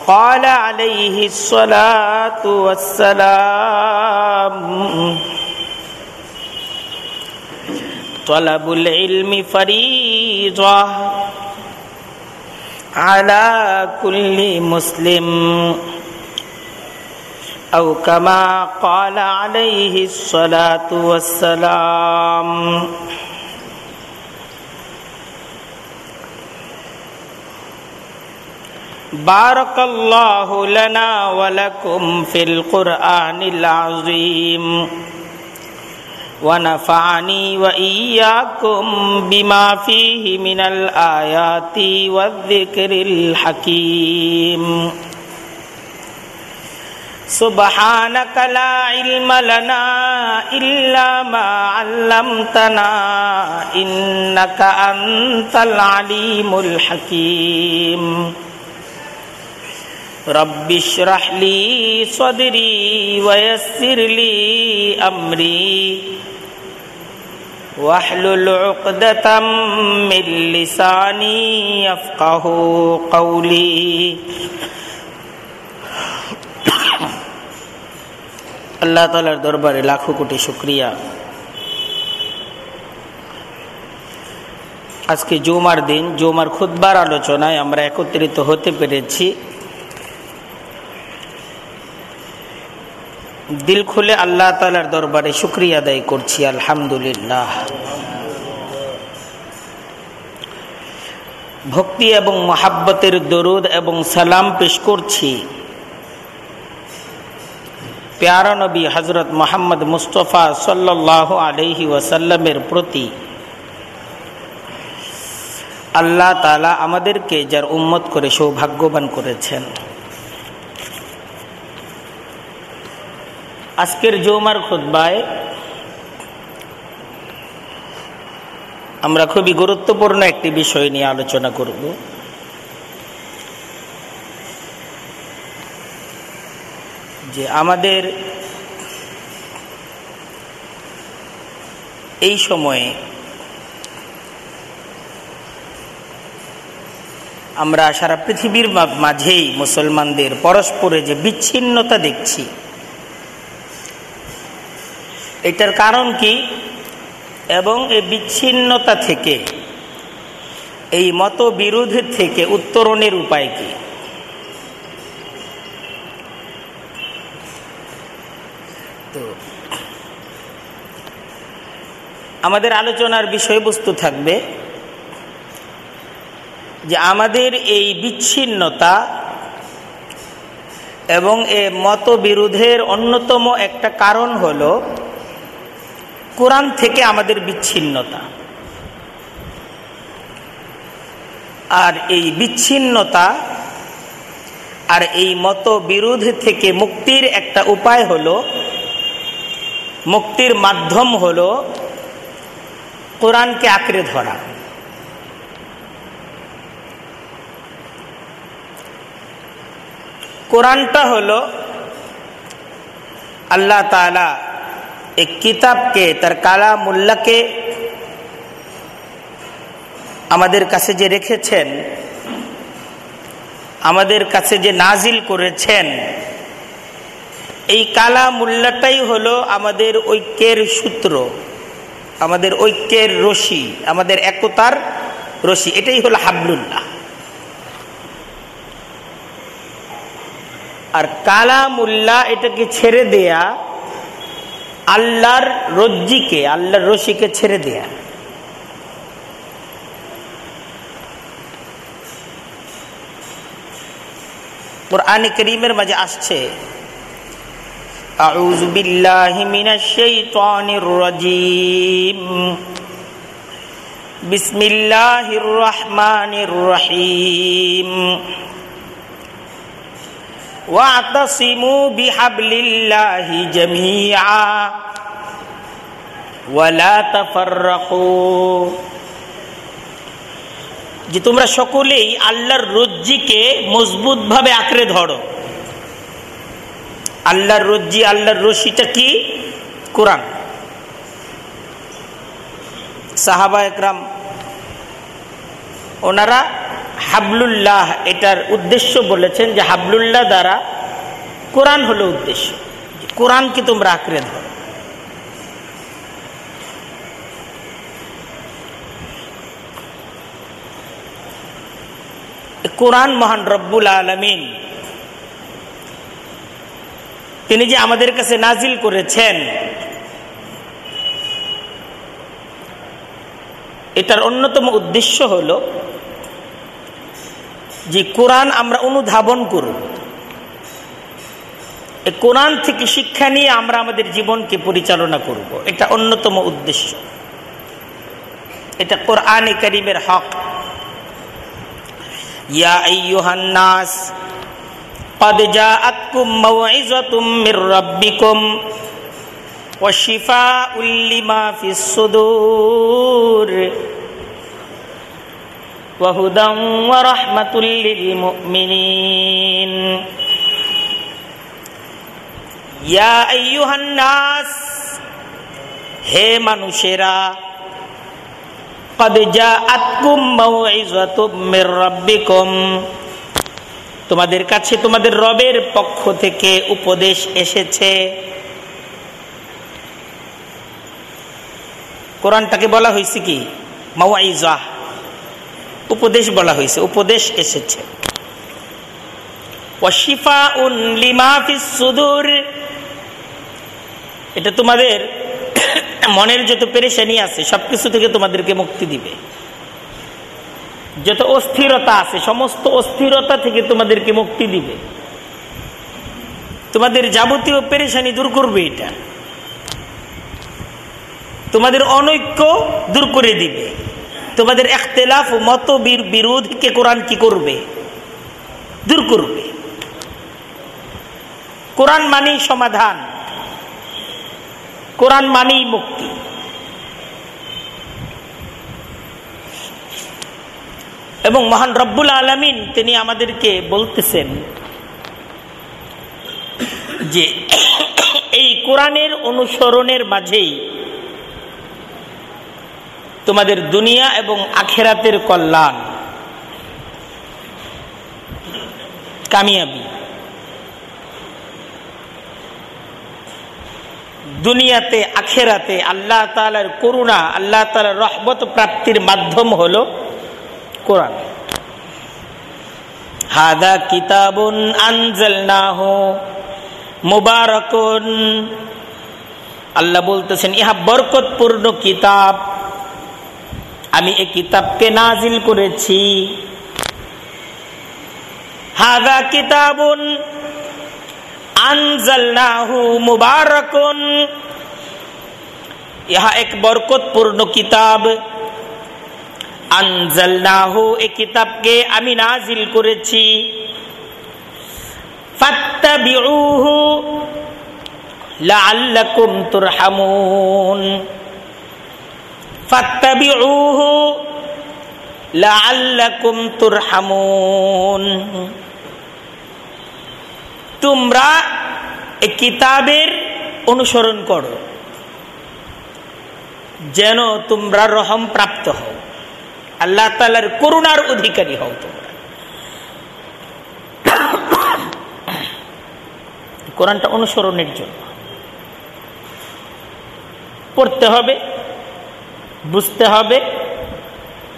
وقال عليه الصلاة والسلام. طلب العلم فريضة على كل مسلم. أو كما قال عليه الصلاة والسلام. بارك الله لنا ولكم في القرآن العظيم. ونفعني وإياكم بما فيه من الآيات والذكر الحكيم. سبحانك لا علم لنا إلا ما علمتنا إنك أنت العليم الحكيم. رب اشرح لي صدري ويسر لي أمري واحلل عقدة من لساني يفقه قولي আল্লাহ তালার দরবারে লাখো কোটি শুক্রিয়া আজকে জুমার দিন জুমার খুদ্বার আলোচনায় আমরা একত্রিত হতে পেরেছি দিল খুলে আল্লাহ তালার দরবারে শুক্রিয়া আদায় করছি, আলহামদুলিল্লাহ। ভক্তি এবং মহাব্বতের দরুদ এবং সালাম পেশ করছি প্যারা নবী হজরত মোহাম্মদ মুস্তফা সাল্লাহ আলহি ওয়াসাল্লামের প্রতি। আল্লাহ তালা আমাদেরকে, যার উম্মত করে সৌভাগ্যবান করেছেন। আজকের জৌমার খুদ্বায় আমরা খুবই গুরুত্বপূর্ণ একটি বিষয় নিয়ে আলোচনা করব। যে আমাদের এই সময়ে আমরা সারা পৃথিবীর মাঝেই মুসলমানদের পরস্পরে যে বিচ্ছিন্নতা দেখছি এটার কারণ কি? এবং এই বিচ্ছিন্নতা থেকে, এই মতবিরোধের থেকে উত্তরণের উপায় কি? তো, আমাদের আলোচনার বিষয়বস্তু থাকবে যে আমাদের এই বিচ্ছিন্নতা এবং এ মতবিরোধের অন্যতম একটা কারণ হল কোরআন থেকে আমাদের বিচ্ছিন্নতা। আর এই বিচ্ছিন্নতা আর এই মত বিরোধ থেকে মুক্তির একটা উপায় হলো, মুক্তির মাধ্যম হলো কোরআনকে আঁকড়ে ধরা। কোরআনটা হলো আল্লাহ তালা এই কিতাবকে তার কালা মোল্লাকে আমাদের কাছে যে রেখেছেন, আমাদের কাছে যে নাজিল করেছেন, এই কালা মোল্লাটাই হলো আমাদের ঐক্যের সূত্র, আমাদের ঐক্যের রশি, আমাদের একতার রশি, এটাই হলো হাবলুল্লাহ। আর কালামুল্লাহ এটাকে ছেড়ে দেয়া আল্লাহর রজ্জিকে আল্লাহর রশিকে ছেড়ে দেয়া কোরআন করিমের মাঝে আসছে أعوذ بالله من الشيطان الرجيم بسم الله الرحمن الرحيم واعتصموا بحبل الله جميعا ولا تفرقوا যে তোমরা সকলেই আল্লাহর রজ্জিকে মজবুতভাবে আঁকড়ে ধরো আল্লাহর রজ্জি আল্লাহর রশিটা কি কোরআন সাহাবা একরাম ওনারা হাবলুল্লাহ এটার উদ্দেশ্য বলেছেন যে হাবলুল্লাহ দ্বারা কোরআন হলো উদ্দেশ্য। কোরআনকে তোমরা আঁকড়ে ধরো। কোরআন মহান রব্বুল আলমিন। তিনি যে আমাদের কাছে নাজিল করেছেন, এটার অন্যতম উদ্দেশ্য হল যে কোরআন আমরা অনুধাবন করব এই কোরআন থেকে শিক্ষা নিয়ে আমরা আমাদের জীবনকে পরিচালনা করব এটা অন্যতম উদ্দেশ্য এটা কোরআন করিমের হক ইয়া আইয়ুহান্নাস قد جاءتكم موعظة من ربكم وشفاء لما في الصدور وهدى ورحمة للمؤمنين يا أيها الناس হে মানুষেরা قد جاءتكم موعظة من ربكم তোমাদের কাছে তোমাদের রবের পক্ষ থেকে উপদেশ এসেছে কোরআনটাকে বলা হয়েছে কি মাওয়াইজা উপদেশ বলা হয়েছে, উপদেশ এসেছে। এটা তোমাদের মনের যত পেরেশানি আছে, সবকিছু থেকে তোমাদেরকে মুক্তি দিবে। যত অস্থিরতা আছে, সমস্ত অস্থিরতা থেকে তোমাদেরকে মুক্তি দিবে। তোমাদের যাবতীয় পেরেশানি দূর করবে এটা। তোমাদের অনৈক্য দূর করে দিবে। তোমাদের একতেলাফ মত বিরোধকে কোরআন কি করবে? দূর করবে। কোরআন মানেই সমাধান। কোরআন মানেই মুক্তি। এবং মহান রব্বুল আলমিন তিনি আমাদেরকে বলতেছেন যে, এই কোরআনের অনুসরণের মাঝেই তোমাদের দুনিয়া এবং আখেরাতের কল্যাণ। কামিয়াবি। দুনিয়াতে, আখেরাতে আল্লাহ তালার করুণা, আল্লাহ তালার রহমত প্রাপ্তির মাধ্যম হল কোরআন। হাদা কিতাবুন আনজালনাহ মুবারকুন। আল্লাহ বলতেছেন, ইহা বরকতপূর্ণ কিতাব। আমি এই কিতাবকে নাজিল করেছি। হাদা কিতাবুন আনজালনাহু আমি নাজিল করেছি। তোমরা এই কিতাবের অনুসরণ করো, যেন তোমরা রহম প্রাপ্ত হও। আল্লাহ তালার করুণার অধিকারী হও তোমরা। কোরআনটা অনুসরণের জন্য। পড়তে হবে। বুঝতে হবে,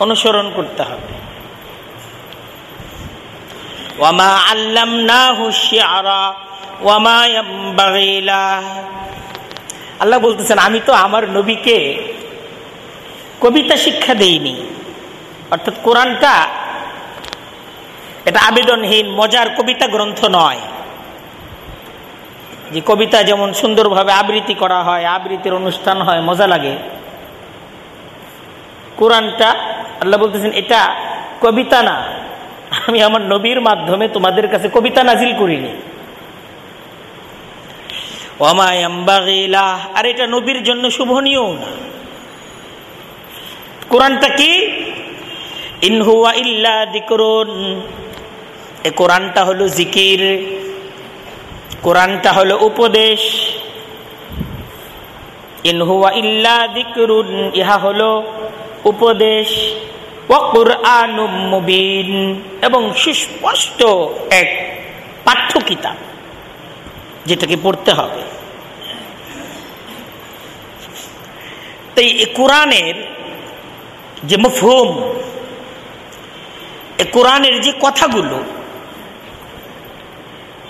অনুসরণ করতে হবে। ওয়ামা আল্লাম না হুশিয়ারা ওয়ামা আল্লাহ বলতেছেন, আমি তো আমার নবীকে কবিতা শিক্ষা দেইনি। অর্থাৎ কোরআনটা এটা আবেদনহীন, মজার কবিতা গ্রন্থ নয়। যে কবিতা যেমন সুন্দরভাবে আবৃত্তি করা হয়, আবৃত্তির অনুষ্ঠান হয়, মজা লাগে। কোরআনটা আল্লাহ বলতেছেন, এটা কবিতা না। আমি আমার নবীর মাধ্যমে তোমাদের কাছে কবিতা নাজিল করিনি। আর এটা নবীর জন্য শুভনীয় না। কোরআনটা কি? ইনহুয়া ইল্লা এ কোরআনটা হলো জিকির। কোরআনটা হলো উপদেশ। ইনহুয়া ইল্লা দিকরুন ইহা হলো উপদেশ এবং সুস্পষ্ট এক পাঠ্য কিতাব যেটাকে পড়তে হবে। তাই কোরআনের যে মফহুম এ কোরআনের যে কথাগুলো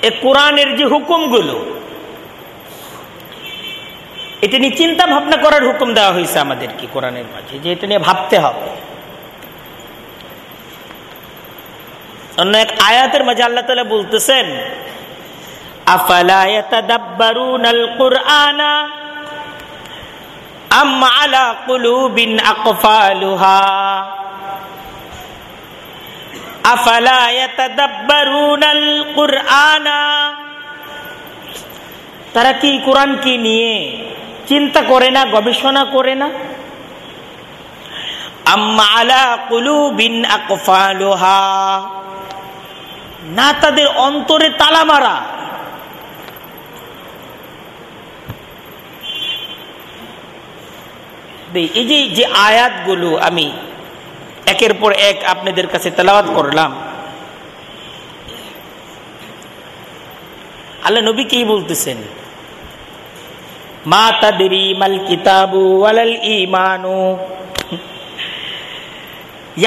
এ কোরআনের যে হুকুমগুলো এটা নিয়ে চিন্তা ভাবনা করার হুকুম দেওয়া হয়েছে আমাদেরকে কোরআনের মাঝে, যে এটা নিয়ে ভাবতে হবে। অন্য এক আয়াতের মাঝে আল্লাহ তালা বলতেছেন তারা কি কোরআন কি নিয়ে চিন্তা করে না, গবেষণা করে না। না তাদের অন্তরে তালা মারা। এই যে যে আয়াতগুলো আমি একের পর এক আপনাদের কাছে তেলাওয়াত করলাম। আল্লাহ নবী কি বলতেছেন? মা তাদেরি মাল কিতাবু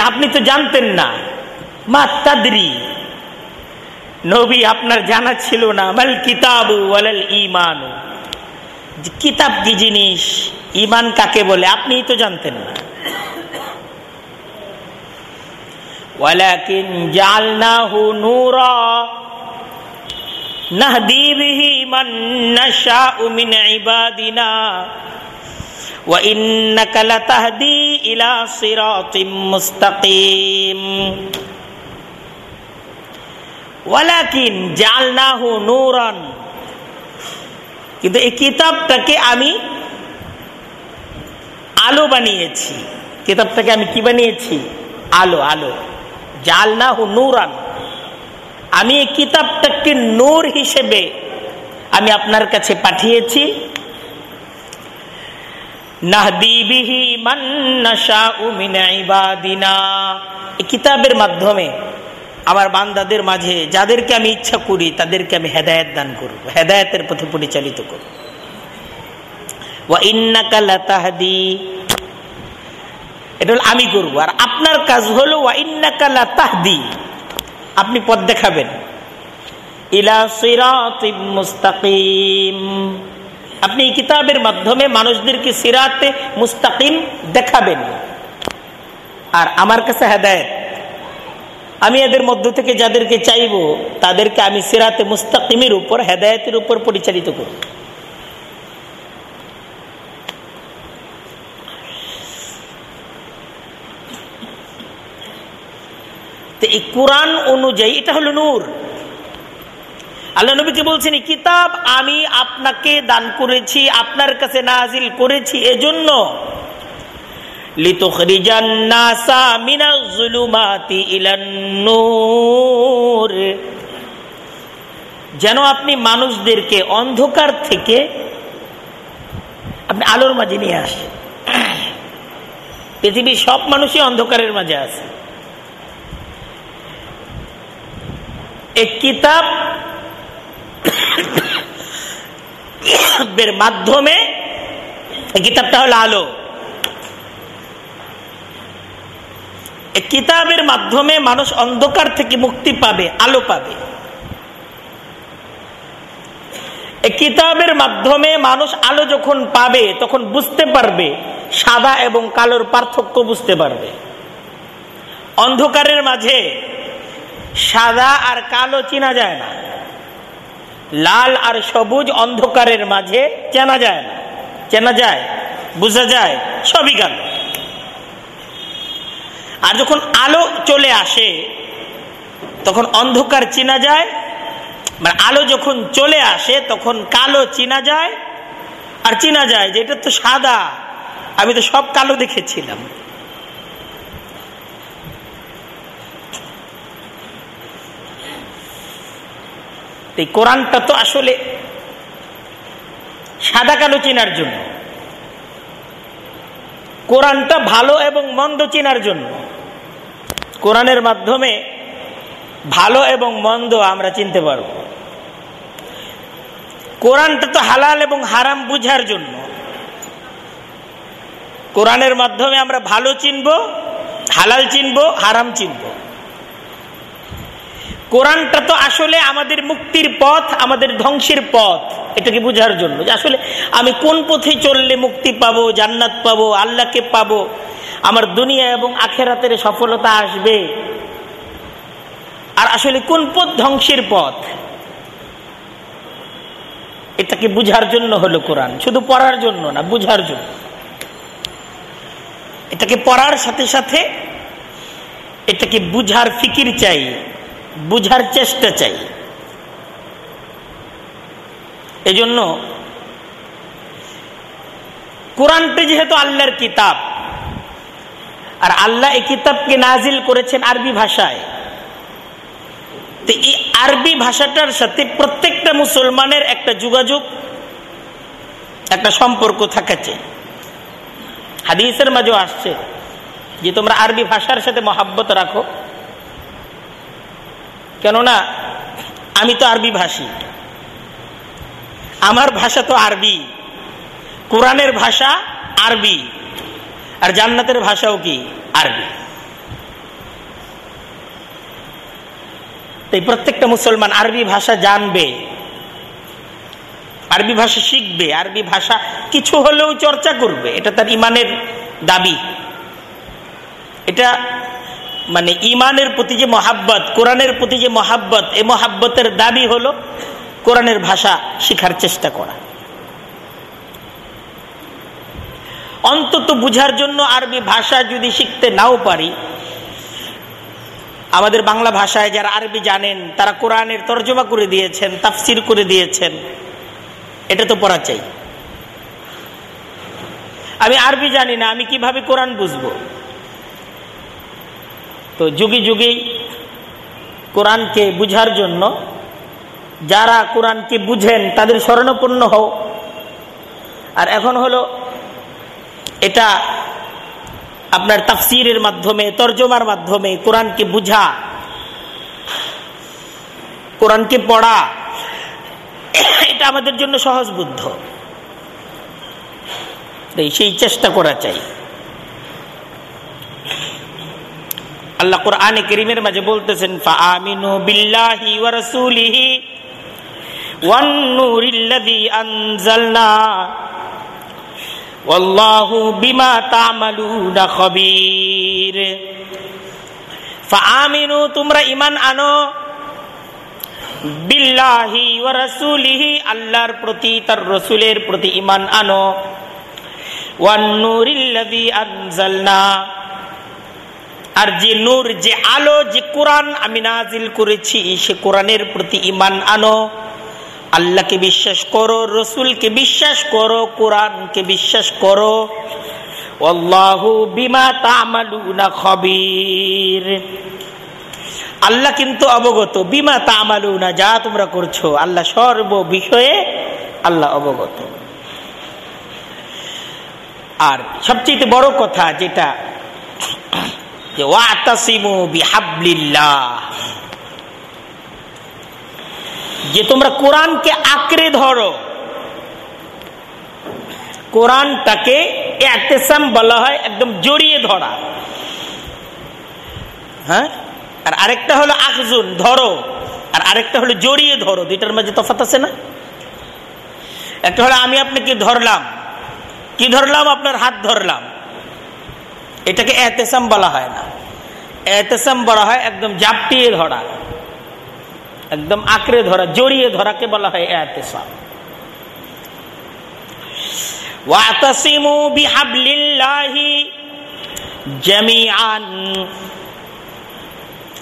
আপনি তো জানতেন না। মা তাদরি। নবী আপনার জানা ছিল না, মাল কিতাবু ওয়ালাল ইমানু কিতাব কি জিনিস? ইমান কাকে বলে? আপনি তো জানতেন না। ওয়ালাকিন জালনাহু নূরা। নাহদি বিহি من نشاء من عبادنا وإنك لتهدي إلى صراط مستقيم ولكن جعلناه نورا কিন্তু এই কিতাবটাকে আমি আলো বানিয়েছি কিতাবটাকে আমি কি বানিয়েছি আলো আলো জালনা হু নুরান আমি এই কিতাবটাকে নূর হিসেবে আমি আপনার কাছে পাঠিয়েছি। কিতাবের মাধ্যমে আমার বান্দাদের মাঝে যাদেরকে আমি ইচ্ছা করি, তাদেরকে আমি হেদায়ত দান করব, হেদায়তের পথে পরিচালিত করব। এটা হল আমি করব, আর আপনার কাজ হলো ওয়াইন্নাকালা তাহদি আপনি পথ দেখাবেন। আপনি এই কিতাবের মাধ্যমে মানুষদেরকে সিরাতে মুস্তাকিম দেখাবেন। আর আমার কাছে হেদায়ত। আমি এদের মধ্য থেকে যাদেরকে চাইব, তাদেরকে আমি সিরাতে মুস্তাকিমের উপর, হেদায়তের উপর পরিচালিত করব। এই কোরআন অনুযায়ী, এটা হলো নূর। আল্লাহ নবীকে বলছেন, কিতাব আমি আপনাকে দান করেছি, আপনার কাছে নাজিল করেছি এজন্য। যেন আপনি মানুষদেরকে অন্ধকার থেকে আপনি আলোর মাঝে নিয়ে আসেন। পৃথিবীর সব মানুষই অন্ধকারের মাঝে আছে। এক কিতাব মাধ্যমে কিতাবটা হলো আলো। কিতাবের মাধ্যমে মানুষ অন্ধকার থেকে মুক্তি পাবে, আলো পাবে। কিতাবের মাধ্যমে মানুষ আলো যখন পাবে, তখন বুঝতে পারবে, সাদা এবং কালোর পার্থক্য বুঝতে পারবে। অন্ধকারের মাঝে সাদা আর কালো চেনা যায় না। লাল আর সবুজ অন্ধকারের মাঝে চেনা যায় না। চেনা যায়, বোঝা যায়, সবই কালো আর যখন আলো চলে আসে, তখন অন্ধকার চেনা যায় মানে আলো যখন চলে আসে, তখন কালো চিনা যায়, আর চিনা যায় যে এটা তো সাদা, আমি তো সব কালো দেখেছিলাম। এই কোরআনটা তো আসলে সাদা কালো চেনার জন্য। কোরআনটা ভালো এবং মন্দ চেনার জন্য। কোরআনের মাধ্যমে ভালো এবং মন্দ আমরা চিনতে পারব। কোরআনটা তো হালাল এবং হারাম বুঝার জন্য। কোরআনের মাধ্যমে আমরা ভালো চিনব, হালাল চিনব, হারাম চিনব। কোরআনটা তো আসলে আমাদের মুক্তির পথ, আমাদের ধ্বংসের পথ। এটাকে বোঝার জন্য যে আসলে আমি কোন পথে চললে মুক্তি পাবো, জান্নাত পাবো, আল্লাহকে পাবো? আমার দুনিয়া এবং আখেরাতের সফলতা আসবে। আর আসলে কোন পথ ধ্বংসের পথ? এটাকে বুঝার জন্য হলো কোরআন। শুধু পড়ার জন্য না, বুঝার জন্য। এটাকে পড়ার সাথে সাথে এটাকে বুঝার ফিকির চাই। বুঝার চেষ্টা চাই। এজন্য কোরআনটা যেহেতু আল্লাহর কিতাব, আর আল্লাহ এই কিতাবকে নাজিল করেছেন আরবি ভাষায়, তো এই আরবি ভাষাটার সাথে প্রত্যেকটা মুসলমানের একটা যোগাযোগ, একটা সম্পর্ক থাকা হাদিসের মাঝেও আসছে যে তোমরা আরবি ভাষার সাথে মহাব্বত রাখো। কেননা, আমি তো আরবি ভাষী। আমার ভাষা তো আরবি। কোরআনের ভাষা আরবি। আর জান্নাতের ভাষাও কি? আরবি। তাই প্রত্যেকটা মুসলমান আরবি ভাষা জানবে, আরবি ভাষা শিখবে, আরবি ভাষা কিছু হলেও চর্চা করবে। এটা তার ইমানের দাবি। এটা মানে ইমানের প্রতি যে মহাব্বত, কোরআনের প্রতি যে মহাব্বত, এ মহাব্বতের দাবি হলো কোরআনের ভাষা শিখার চেষ্টা করা। অন্তত বুঝার জন্য আরবি ভাষা যদি শিখতে নাও পারি, আমাদের বাংলা ভাষায় যারা আরবি জানেন, তারা কোরআনের তর্জমা করে দিয়েছেন, তাফসির করে দিয়েছেন, এটা তো পড়া চাই। আমি আরবি জানি না, আমি কীভাবে কোরআন বুঝব? তো যুগে যুগেই কোরআনকে বুঝার জন্য যারা কোরআনকে বুঝেন তাদের স্মরণপূর্ণ হও। আর এখন হলো এটা আপনার তাফসিরের মাধ্যমে, তর্জমার মাধ্যমে কোরআনকে বুঝা, কোরআনকে পড়া, এটা আমাদের জন্য সহজ বুদ্ধ সেই চেষ্টা করা চাই। আল্লাহ কোরআনে করিমের মাঝে বলতেছেন, ফাআমিনু বিল্লাহি ওয়া রাসূলিহি ওয়ান নূরিল্লাযী আনজালনা ওয়াল্লাহু বিমা তা'মালুনা খবীর। ফাআমিনু, তোমরা ঈমান আনো বিল্লাহি ওয়া রাসূলিহি, আল্লাহর প্রতি, তার রাসূলের প্রতি ঈমান আনো। ওয়ান নূরিল্লাযী আনজালনা আর যে নূর, যে আলো, যে কোরআন আমি নাজিল করেছি, সে কোরআনের প্রতি ইমান আনো। আল্লাহকে বিশ্বাস করো, রসুলকে বিশ্বাস করো, কোরআনকে বিশ্বাস করো। আল্লাহ কিন্তু অবগত, বিমা তামালুনা, যা তোমরা করছ, আল্লাহ সর্ব বিষয়ে আল্লাহ অবগত। আর সবচেয়ে বড় কথা যেটা যে যে তোমরা কোরআনকে আঁকড়ে ধরো। কোরআনটাকে এতেসাম বলা হয় একদম জড়িয়ে ধরা। হ্যাঁ? আর আরেকটা হলো আখজুন ধরো। আর আরেকটা হলো জড়িয়ে ধরো। দুইটার মাঝে তফাত আছে না? একটা হলো আমি আপনাকে ধরলাম। কি ধরলাম? আপনার হাত ধরলাম। এটাকে এতেসাম বলা হয় না। এতেসাম বলা হয় একদম জাপটিয়ে ধরা, একদম আঁকড়ে ধরা, জড়িয়ে ধরাকে বলা হয় এতেসাম। ওয়াতাসিমু বিহাবলিল্লাহি জামিআন,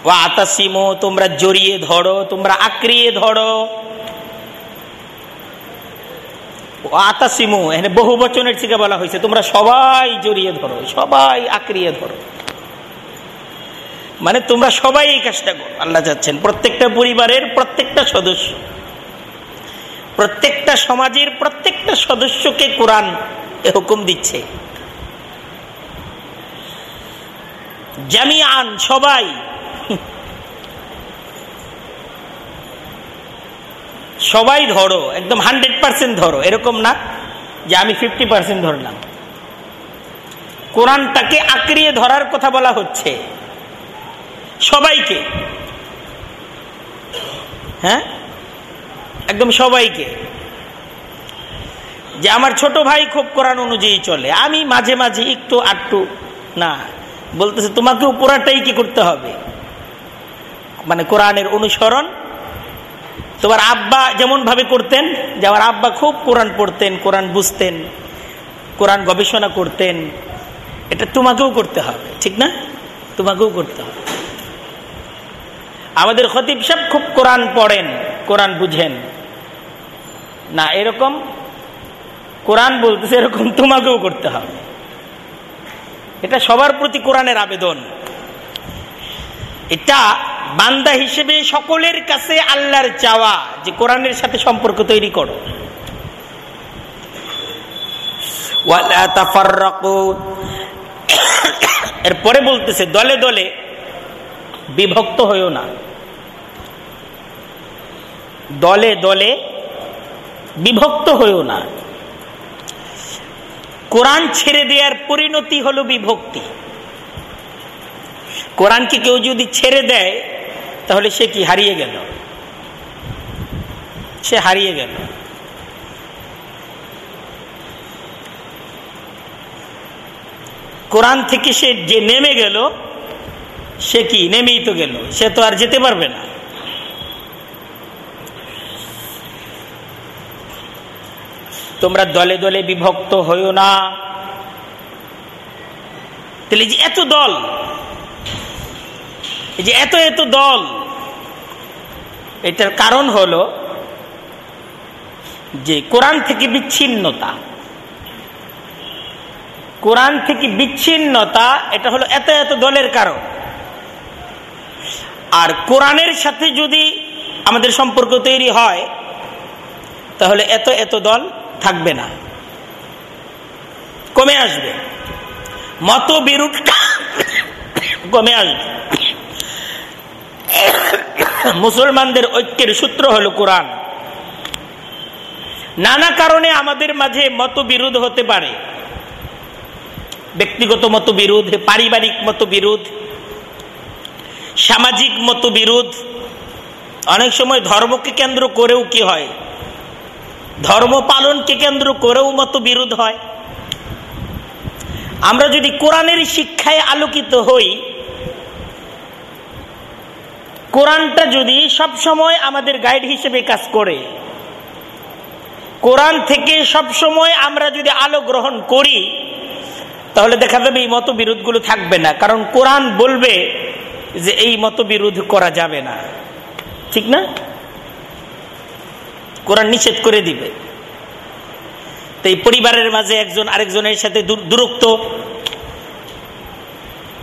ওয়াতাসিমু তোমরা জড়িয়ে ধরো, তোমরা আঁকড়িয়ে ধরো। আতাসিমু এখানে বহু বচনের থেকে বলা হয়েছে, তোমরা সবাই জড়িয়ে ধরো, সবাই আঁকড়িয়ে ধরো। মানে তোমরা সবাই এই কাজটা করো। আল্লাহ যাচ্ছেন প্রত্যেকটা পরিবারের প্রত্যেকটা সদস্য, প্রত্যেকটা সমাজের প্রত্যেকটা সদস্যকে কোরআন এ হুকুম দিচ্ছে। জামিয়ান, সবাই। সবাই ধরো, একদম হান্ড্রেড পার্সেন্ট ধরো, এরকম না যে আমি ফিফটি পার্সেন্ট ধরলাম। কোরআনটাকে আঁকড়িয়ে ধরার কথা বলা হচ্ছে। সবাইকে। হ্যাঁ? একদম সবাইকে। যে আমার ছোট ভাই খুব কোরআন অনুযায়ী চলে। আমি মাঝে মাঝে একটু আটটু, না, বলতেছে তোমাকেও পুরাটাই কি করতে হবে? মানে কোরআনের অনুসরণ। তোমার আব্বা যেমন ভাবে করতেন, যে আমার আব্বা খুব কোরআন পড়তেন, কোরআন বুঝতেন, কোরআন গবেষণা করতেন, এটা তোমাকেও করতে হবে, ঠিক না? তোমাকেও করতে হবে। আমাদের খতিব সাহেব খুব কোরআন পড়েন, কোরআন বুঝেন। না, এরকম কোরআন বলতেছে, এরকম তোমাকেও করতে হবে। এটা সবার প্রতি কোরআনের আবেদন। এটা বান্দা হিসেবে সকলের কাছে আল্লাহর চাওয়া, যে কোরআনের সাথে সম্পর্ক তৈরি করো। এরপরে বলতেছে, দলে দলে বিভক্ত হইও না। দলে দলে বিভক্ত হইও না। কোরআন ছেড়ে দেওয়ার পরিণতি হলো বিভক্তি। কোরআনকে কেউ যদি ছেড়ে দেয়, তাহলে সে কি হারিয়ে গেল? সে হারিয়ে গেল। কোরআন থেকে সে যে নেমে গেল সে কি? নেমেই তো গেল। সে তো আর যেতে পারবে না। তোমরা দলে দলে বিভক্ত হইও না। তাহলে যে এত দল, এই যে এত এত দল, এটার কারণ হলো যে কোরআন থেকে বিচ্ছিন্নতা। কোরআন থেকে বিচ্ছিন্নতা, এটা হলো এত এত দলের কারণ। আর কোরআনের সাথে যদি আমাদের সম্পর্ক তৈরি হয়, তাহলে এত এত দল থাকবে না। কমে আসবে। মত মতবিরোধ কমে আসবে। মুসলমানদের ঐক্যের সূত্র হলো কোরআন। নানা কারণে আমাদের মাঝে মতবিরোধ হতে পারে। ব্যক্তিগত মতবিরোধ, পারিবারিক মতবিরোধ সামাজিক মতবিরোধ অনেক সময় ধর্মকে কেন্দ্র করেও কি হয়? ধর্ম পালনকে কেন্দ্র করেও মতবিরোধ হয়। আমরা যদি কোরআনের শিক্ষায় আলোকিত হই, কোরআনটা যদি সব সময় আমাদের গাইড হিসেবে কাজ করে, কোরআন থেকে সব সময় আমরা যদি আলো গ্রহণ করি, তাহলে দেখা যাবে এই মত বিরোধগুলো থাকবে না। কারণ কোরআন বলবে যে এই মত বিরোধ করা যাবে না। ঠিক না? কোরআন নিষেধ করে দিবে। তো এই পরিবারের মাঝে একজন আরেকজনের সাথে দূরত্ব।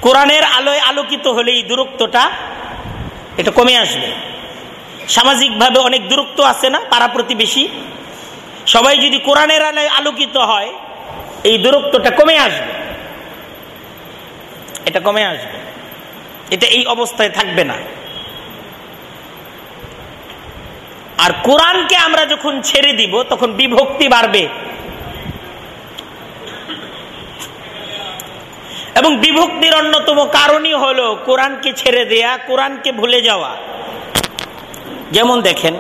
কোরআনের আলোয় আলোকিত হলে এই দূরত্বটা, এটা কমে আসবে। সামাজিকভাবে অনেক দূরত্ব আছে না, পাড়া প্রতিবেশী? সবাই যদি কোরআনের আলোয় আলোকিত হয়, এই দূরত্বটা কমে আসবে। এটা কমে আসবে। এটা এই অবস্থায় থাকবে না। আর কোরআনকে আমরা যখন ছেড়ে দিব, তখন বিভক্তি বাড়বে। এবং বিভক্তির অন্যতম কারণই হলো কোরআনকে ছেড়ে দেয়া, কোরআনকে ভুলে যাওয়া। যেমন দেখেন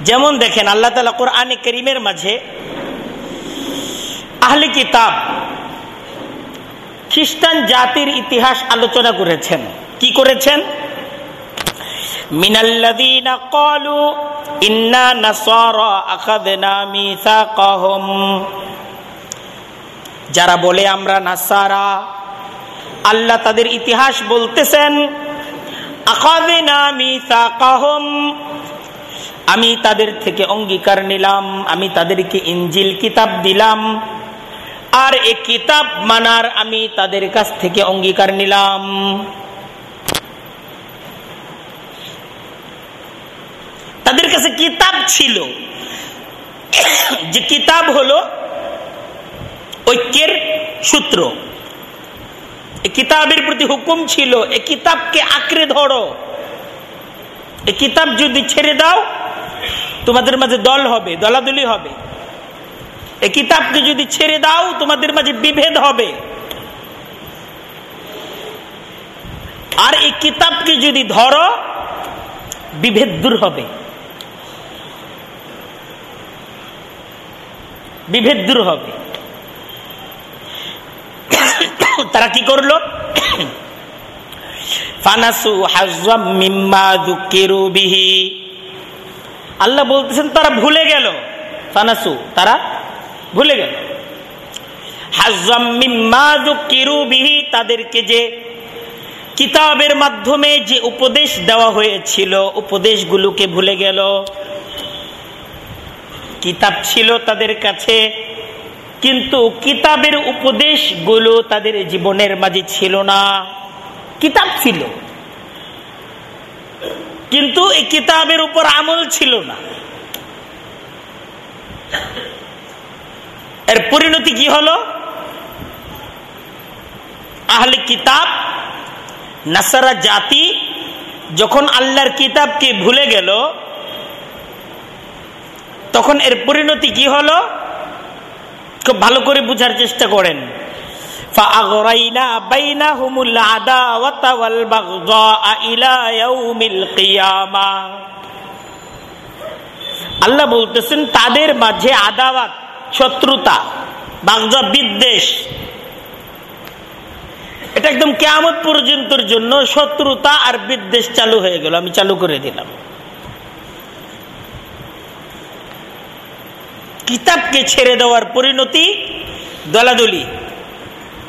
যেমন দেখেন, আল্লাহ তালা কোরআনে করিমের মাঝে আহলি কিতাব খ্রিস্টান জাতির ইতিহাস আলোচনা করেছেন। কি করেছেন? মিনাল্লাযীনা ক্বালু, ইন্না নাসারা আখাযনা মিসাকাহুম। যারা বলে আমরা নাসারা, আল্লাহ তাদের ইতিহাস বলতেছেন, আখাযনা মিসাকাহুম। আমি তাদের থেকে অঙ্গীকার নিলাম, আমি তাদেরকে ইঞ্জিল কিতাব দিলাম। আর এ কিতাব মানার আমি তাদের কাছ থেকে অঙ্গীকার নিলাম। তাদের কাছে কিতাব ছিল। যে কিতাব হলো ঐক্যের সূত্র। কিতাবের প্রতি হুকুম ছিল, এ কিতাবকে আঁকড়ে ধরো। এ কিতাব যদি ছেড়ে দাও, তোমাদের মাঝে দল হবে, দলাদলি হবে। এই কিতাবকে যদি ছেড়ে দাও, তোমাদের মাঝে বিভেদ হবে। আর এই কিতাবকে যদি ধরো, বিভেদ দূর হবে। বিভেদ দূর হবে। তারা কি করল? ফানাসু হাজাম মিম্মা দুঃখেরু বিহি। আল্লাহ বলতেছেন, তারা ভুলে গেল। ফানাসু, তারা ভুলে গেল। তাদেরকে যে কিতাবের মাধ্যমে যে উপদেশ দেওয়া হয়েছিল, উপদেশগুলোকে ভুলে গেল। কিতাব ছিল তাদের কাছে, কিন্তু কিতাবের উপদেশগুলো তাদের জীবনের মাঝে ছিল না। কিতাব ছিল। কিন্তু এই কিতাবের উপর আমল ছিল না। এর পরিণতি কি হলো? আহলে কিতাব নাসারা জাতি যখন আল্লাহর কিতাবকে ভুলে গেল, তখন এর পরিণতি কি হলো? খুব ভালো করে বুঝার চেষ্টা করেন। আল্লাহ বলতেছেন, তাদের মাঝে আদাওয়াত শত্রুতা, বাগজা বিদ্বেষ। এটা একদম কেমত পর্যন্তর জন্য শত্রুতা আর বিদ্বেষ চালু হয়ে গেল। আমি চালু করে দিলাম। কিতাবকে ছেড়ে দেওয়ার পরিণতি দলাদলি।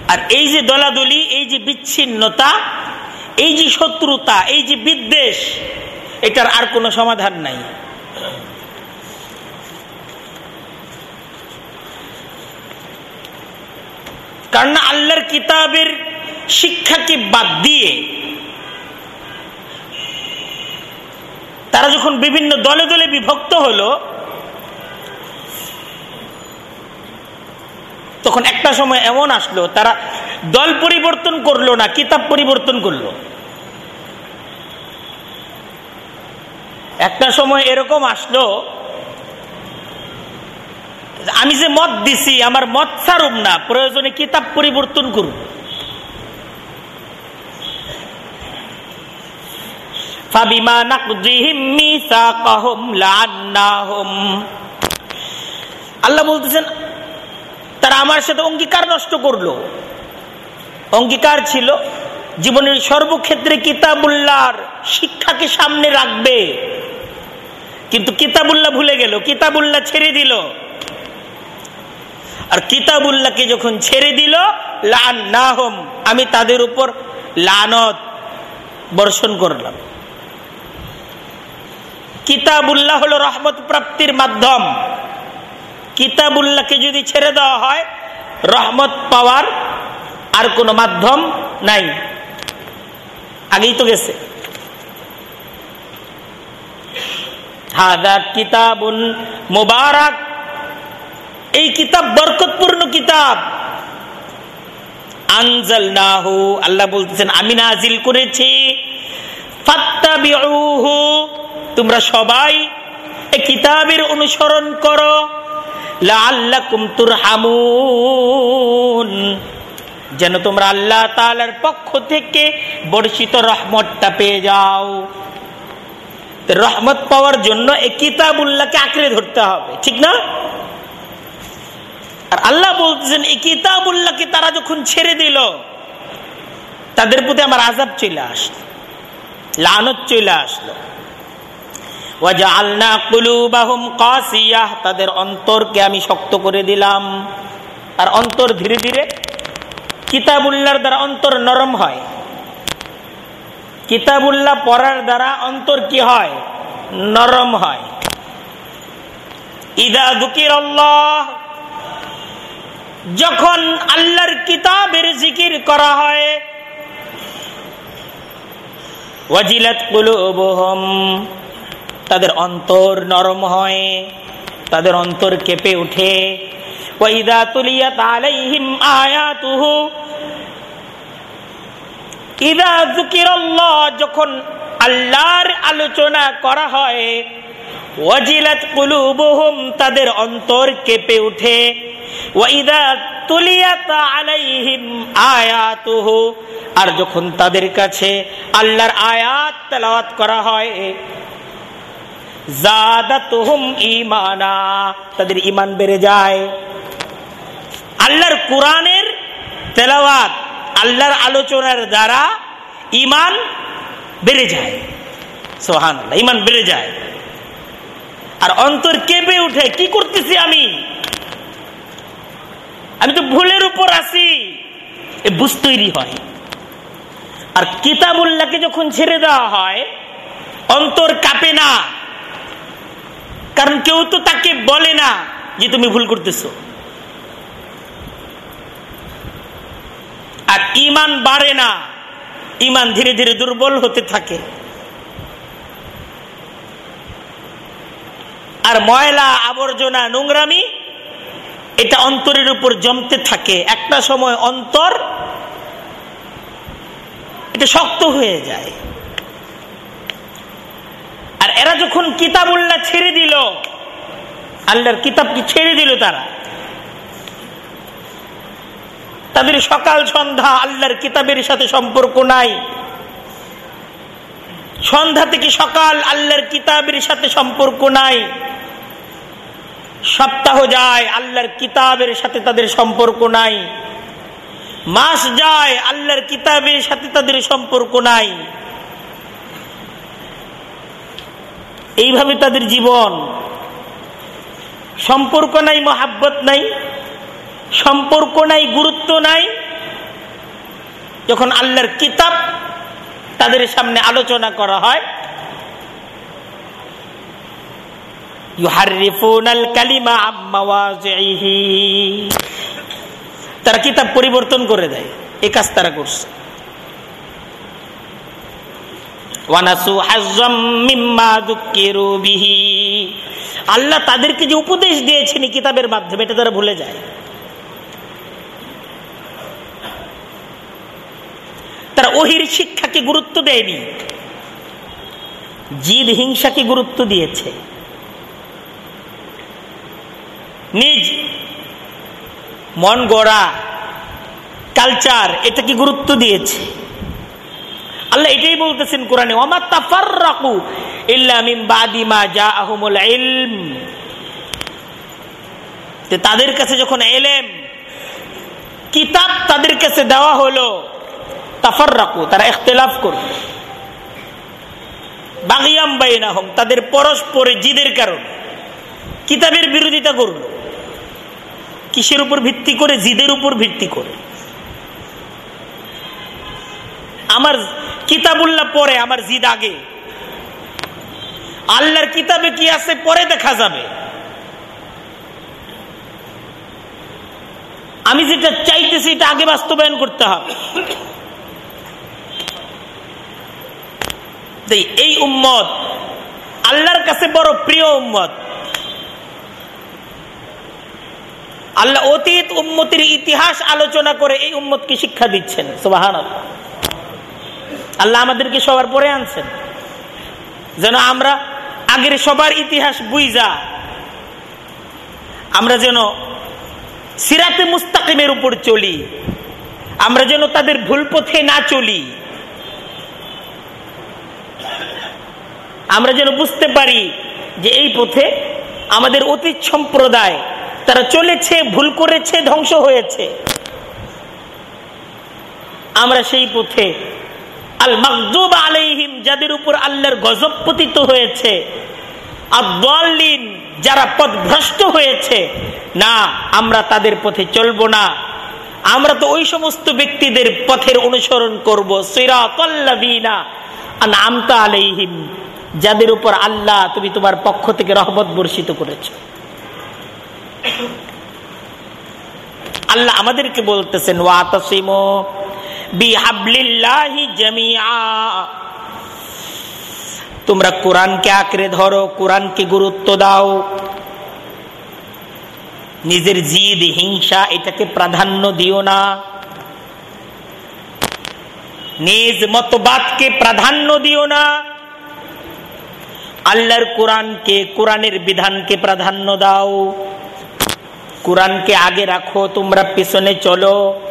আর এই যে দলাদলি, এই যে বিচ্ছিন্নতা, এই যে শত্রুতা, এই যে বিদ্বেষ, এটার আর কোনো সমাধান নাই। কারণ আল্লাহর কিতাবের শিক্ষাকে বাদ দিয়ে তারা যখন বিভিন্ন দলে দলে বিভক্ত হলো, তখন একটা সময় এমন আসলো, তারা দল পরিবর্তন করল না, কিতাব পরিবর্তন করল। একটা সময় এরকম আসলো আমি যে মত দিছি, আমার মত সারুম না, প্রয়োজনে কিতাব পরিবর্তন করুন। আল্লাহ বলতেছেন, তারা আমার সাথে অঙ্গীকার নষ্ট করল। অঙ্গীকার ছিল, জীবনের সর্বক্ষেত্রে কিতাবুল্লাহর শিক্ষাকে সামনে রাখবে। কিন্তু কিতাবুল্লাহ ভুলে গেল, কিতাবুল্লাহ ছেড়ে দিল। আর কিতাবুল্লাহকে যখন ছেড়ে দিল না হোম আমি তাদের উপর লানত বর্ষণ করলাম। কিতাবুল্লাহ হলো রহমত প্রাপ্তির মাধ্যম। কিতাবুল্লাহকে যদি ছেড়ে দেওয়া হয়, রহমত পাওয়ার আর কোনো মাধ্যম নাই। আগেই তো গেছে। হাদা কিতাবুন মুবারক এই কিতাব বরকতপূর্ণ কিতাব। আনজাল নাহু আল্লাহ বলতেছেন, আমি নাজিল করেছি। তোমরা সবাই এই কিতাবের অনুসরণ করো। যেন তোমরা আল্লাহ তালার পক্ষ থেকে বর্ষিত রহমতটা পেয়ে যাও। রহমত পাওয়ার জন্য এই কিতাবুল্লাহকে আঁকড়ে ধরতে হবে, ঠিক না? আর আল্লাহ বলতেছেন, এই কিতাবুল্লাহকে তারা যখন ছেড়ে দিল, তাদের প্রতি আমার আজাব চলে আসলো, লানত চলে আসলো। তাদের অন্তরকে আমি শক্ত করে দিলাম। আর অন্তর ধীরে ধীরে কিতাবুল্লার দ্বারা অন্তর নরম হয়। কিতাবুল্লাহ পড়ার দ্বারা অন্তর কি হয়? নরম হয়। ইদা দুকির আল্লাহ যখন আল্লাহর কিতাবের জিকির করা হয়, ওয়াজিলাত তাদের অন্তর নরম হয়, তাদের অন্তর কেঁপে আয়াতুহু, ইদা যখন আল্লাহর আলোচনা করা হয় ওয়াজিলাত কুলুবুহুম, তাদের অন্তর কেঁপে ওঠে ওয়াইদা তুলিয়াত আলাইহিম আয়াতুহু, আর যখন তাদের কাছে আল্লাহর আয়াত তেলাওয়াত করা হয় তাদের ঈমান বেড়ে যায়। আল্লাহর কোরআনের তেলাওয়াত, আল্লাহর আলোচনার দ্বারা ইমান বেড়ে যায়। সোহান ইমান বেড়ে যায়। আর অন্তর কেঁপে উঠে, কি করতেছি আমি? আমি তো ভুলের উপর আছি। এ বুঝ তৈরি হয়। আর কিতাবুল্লাহকে যখন ছেড়ে দেওয়া হয়, অন্তর কাঁপে না। কারণ কেউ তো তাকে বলে না যে তুমি ভুল করতেছো। আর ইমান বাড়ে না। ইমান ধীরে ধীরে দুর্বল হতে থাকে। আর ময়লা আবর্জনা নোংরামি, এটা অন্তরের উপর জমতে থাকে। একটা সময় অন্তর এটা শক্ত হয়ে যায়। আর এরা যখন কিতাব কিতাবুল্লাহ ছেড়ে দিল, আল্লাহর কিতাবকে ছেড়ে দিল তারা? তাদের সকাল সন্ধ্যা আল্লাহর কিতাবের সাথে সম্পর্ক নাই। সন্ধ্যা থেকে সকাল আল্লাহর কিতাবের সাথে সম্পর্ক নাই। সপ্তাহ যায়, আল্লাহর কিতাবের সাথে তাদের সম্পর্ক নাই। মাস যায়, আল্লাহর কিতাবের সাথে তাদের সম্পর্ক নাই। এইভাবে তাদের জীবন। সম্পর্ক নাই, মহাব্বত নাই, সম্পর্ক নাই, গুরুত্ব নাই। যখন আল্লাহর কিতাব তাদের সামনে আলোচনা করা হয়। তারা কিতাব পরিবর্তন করে দেয়। এ কাজ তারা করছে। আল্লাহ তাদেরকে যে উপদেশ দিয়েছেন কিতাবের মাধ্যমে, এটা তারা ভুলে যায়। তারা ওহির শিক্ষাকে গুরুত্ব দেয়নি। জিদ হিংসাকে গুরুত্ব দিয়েছে। নিজ মন, গড়া, কালচার এটাকে গুরুত্ব দিয়েছে। আল্লাহ এটাই বলতেছেন কোরআনে, ওমা তাফাররাকু ইল্লা মিন বাদি মা জাআহুমুল ইলম। তাদের কাছে যখন এলেম, কিতাব তাদের কাছে দেওয়া হলো তাফার রাখু তারা এখতলাফ করল বাগিয়াম বাইনা হোম তাদের পরস্পরে জিদের কারণে। কিতাবের বিরোধিতা করল কিসের উপর ভিত্তি করে? জিদের উপর ভিত্তি করে। আমার কিতাবুল্লাহ পরে আমার জিদ আগে। আল্লাহর কিতাবে কি আছে, পরে দেখা যাবে। আমি যেটা চাইতেছি, এটা আগে বাস্তবায়ন করতে হবে। এই উম্মত আল্লাহর কাছে বড় প্রিয় উম্মত। আল্লাহ অতীত উম্মতির ইতিহাস আলোচনা করে এই উম্মতকে শিক্ষা দিচ্ছেন সোবাহান আল্লাহ আমাদেরকে সবার পরে আনছেন। যেন আমরা আগের সবার ইতিহাস বুঝা আমরা যেন সিরাতে মুস্তাকিমের উপর চলি, আমরা যেন তাদের ভুল পথে না চলি। আমরা যেন বুঝতে পারি যে এই পথে আমাদের অতীত সম্প্রদায়, তারা চলেছে, ভুল করেছে, ধ্বংস হয়েছে। আমরা সেই পথে আল মকদুব আলাইহিম, যাদের উপর আল্লাহর গজব পতিত হয়েছে আব্বালিন যারা পথভ্রষ্ট হয়েছে, না, আমরা তাদের পথে চলবো না। আমরা তো ওই সমস্ত ব্যক্তিদের পথের অনুসরণ করব। আমতা আলাইহিম। যাদের উপর আল্লাহ তুমি তোমার পক্ষ থেকে রহমত বর্ষিত করেছ। আল্লাহ আমাদেরকে বলতেছেন তোমরা কোরআনকে আঁকড়ে ধরো, কোরআনকে গুরুত্ব দাও। নিজের জিদ, হিংসা, এটাকে প্রাধান্য দিও না। নিজ মতবাদকে প্রাধান্য দিও না। আল্লাহর কোরআনকে, কোরআনের বিধানকে প্রাধান্য দাও। কোরআনকে আগে রাখো, তোমরা পিছনে চলো।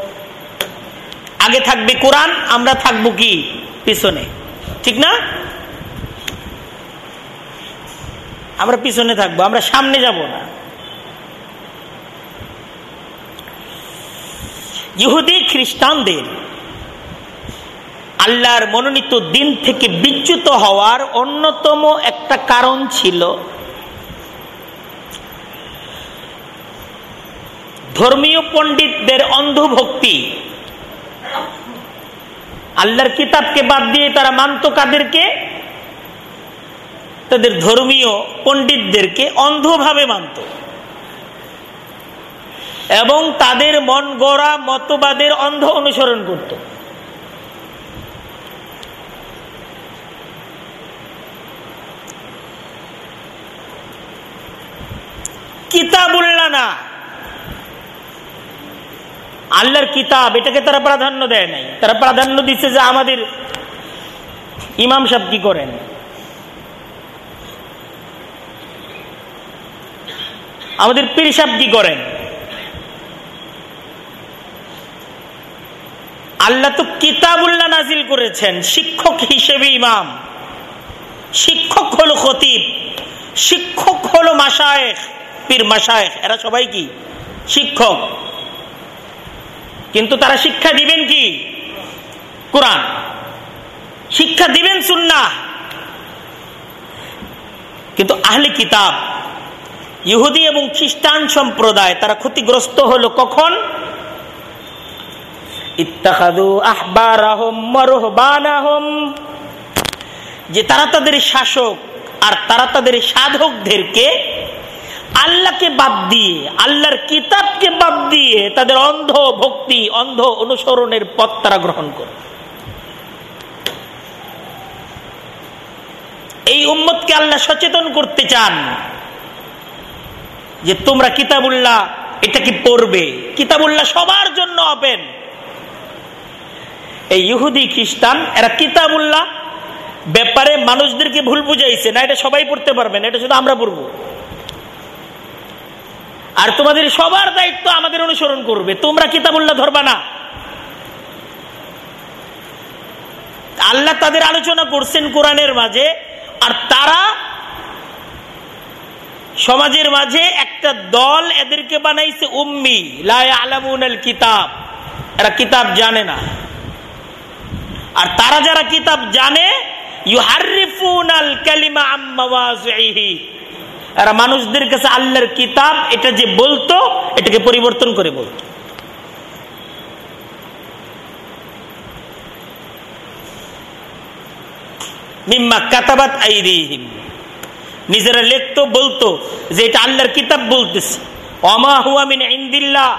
আগে থাকবে কোরআন, আমরা থাকব কি? পিছনে। ঠিক না? আমরা পিছনে থাকব, আমরা সামনে যাব না। ইহুদি খ্রিস্টানদের আল্লাহর মনোনীত দিন থেকে বিচ্যুত হওয়ার অন্যতম একটা কারণ ছিল ধর্মীয় পণ্ডিতদের অন্ধভক্তি। আল্লাহর কিতাবকে বাদ দিয়ে তারা মানত কাদেরকে? তাদের ধর্মীয় পণ্ডিতদেরকে অন্ধভাবে মানত। এবং তাদের মন গড়া মতবাদের অন্ধ অনুসরণ করত। না আল্লাহর কিতাব, এটাকে তারা প্রাধান্য দেয় নাই। তারা প্রাধান্য দিচ্ছে যে আমাদের ইমাম সাহেব কি করেন? আমাদের পীর সাহেব কি করেন? আল্লাহ তো কিতাবুল্লাহ নাজিল করেছেন, শিক্ষক হিসেবে ইমাম। শিক্ষক হলো খতিব, শিক্ষক হলো মাসায়েখ পীর মাসায়েখ, এরা সবাই কি? শিক্ষক। কিন্তু তারা শিক্ষা দিবেন কি? কোরআন। শিক্ষা দিবেন সুন্না কিন্তু আহলে কিতাব, ইহুদি এবং খ্রিস্টান সম্প্রদায়, তারা ক্ষতিগ্রস্ত হলো কখন? যে তারা তাদের শাসক আর তারা তাদের সাধকদেরকে আল্লাহকে বাদ দিয়ে, আল্লাহর কিতাবকে বাদ দিয়ে তাদের অন্ধ ভক্তি, অন্ধ অনুসরণের পথ তারা গ্রহণ করে। এই উম্মতকে আল্লাহ সচেতন করতে চান যে তোমরা কিতাবুল্লাহ, এটা কি পড়বে? কিতাবুল্লাহ সবার জন্য অপেন এই ইহুদি খ্রিস্টান, এরা কিতাবুল্লাহ ব্যাপারে মানুষদেরকে ভুল বুঝাইছে। না, এটা সবাই পড়তে পারবেন এটা শুধু আমরা পড়ব। আর তোমাদের সবার দায়িত্ব আমাদের অনুসরণ করবে। তোমরা কিতাবুল্লাহ ধরবা না। আল্লাহ তাদের আলোচনা করছেন কোরআনের মাঝে, আর তারা সমাজের মাঝে একটা দল এদেরকে বানাইছে উম্মি আলামুন কিতাব। এরা কিতাব জানে না। আর তারা যারা কিতাব জানে ইউ ইউহারিফুন আল কালিমা আম্মাওয়াজিহি এরা মানুষদের কাছে আল্লাহর কিতাব, এটা যে বলতো, এটাকে পরিবর্তন করে বলতো। নিজেরা লিখতো, বলতো যে এটা আল্লাহর কিতাব বলতেছে। অমা হুয়া মিন ইন্দিল্লাহ।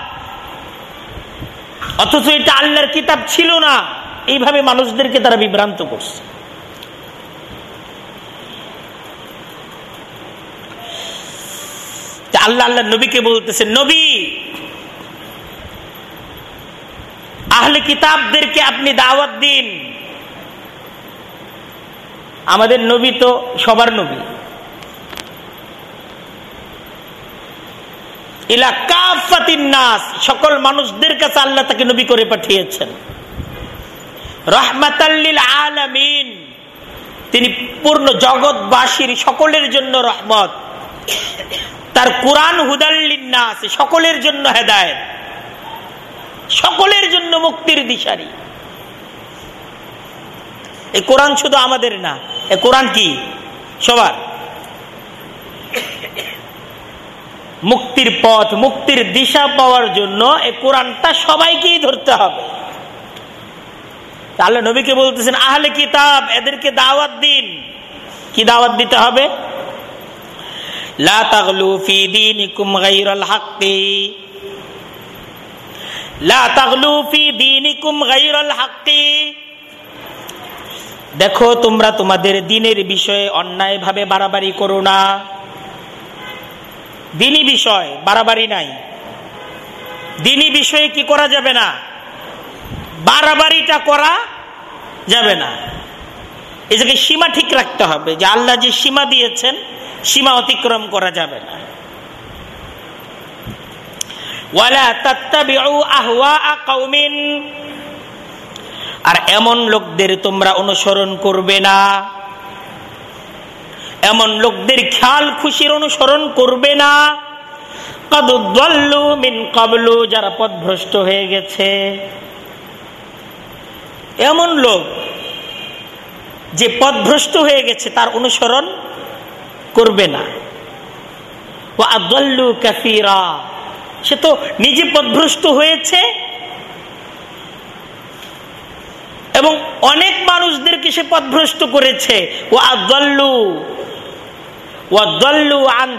অথচ এটা আল্লাহর কিতাব ছিল না। এইভাবে মানুষদেরকে তারা বিভ্রান্ত করছে। আল্লাহ আল্লাহ নবীকে বলতেছে, নবী, আহলে কিতাবদেরকে আপনি দাওয়াত দিন। আমাদের নবী তো সবার নবী। নাস, সকল মানুষদের কাছে আল্লাহ তাকে নবী করে পাঠিয়েছেন। রহমাতাল্লিল আলামিন, তিনি পূর্ণ জগৎবাসীর সকলের জন্য রহমত। তার কোরআন হুদাল্লিনাস সকলের জন্য হেদায়ত। সকলের জন্য মুক্তির দিশারি। এই কোরআন শুধু আমাদের না, এ কোরআন কি? সবার। মুক্তির পথ, মুক্তির দিশা পাওয়ার জন্য এই কোরআনটা সবাইকেই ধরতে হবে। তাহলে নবীকে বলতেছেন, আহলে কিতাব, এদেরকে দাওয়াত দিন। কি দাওয়াত দিতে হবে? দেখো, তোমরা তোমাদের দিনের বিষয়ে অন্যায়ভাবে বাড়াবাড়ি করো না। দিনী বিষয়, বাড়াবাড়ি নাই। দিনী বিষয়ে কি করা যাবে না? বাড়াবাড়িটা করা যাবে না। জায়গায় সীমা ঠিক রাখতে হবে যে আল্লাহ যে সীমা দিয়েছেন সীমা অতিক্রম করা যাবে না। আর এমন লোকদের তোমরা অনুসরণ করবে না। এমন লোকদের খেয়াল খুশির অনুসরণ করবে না। মিন কাবলু, যারা পথভ্রষ্ট হয়ে গেছে। এমন লোক যে পথভ্রষ্ট হয়ে গেছে, তার অনুসরণ করবে না। সে তো নিজে পথভ্রষ্ট হয়েছে। এবং অনেক মানুষদেরকে সে পথভ্রষ্ট করেছে। ও আদল্লু। আন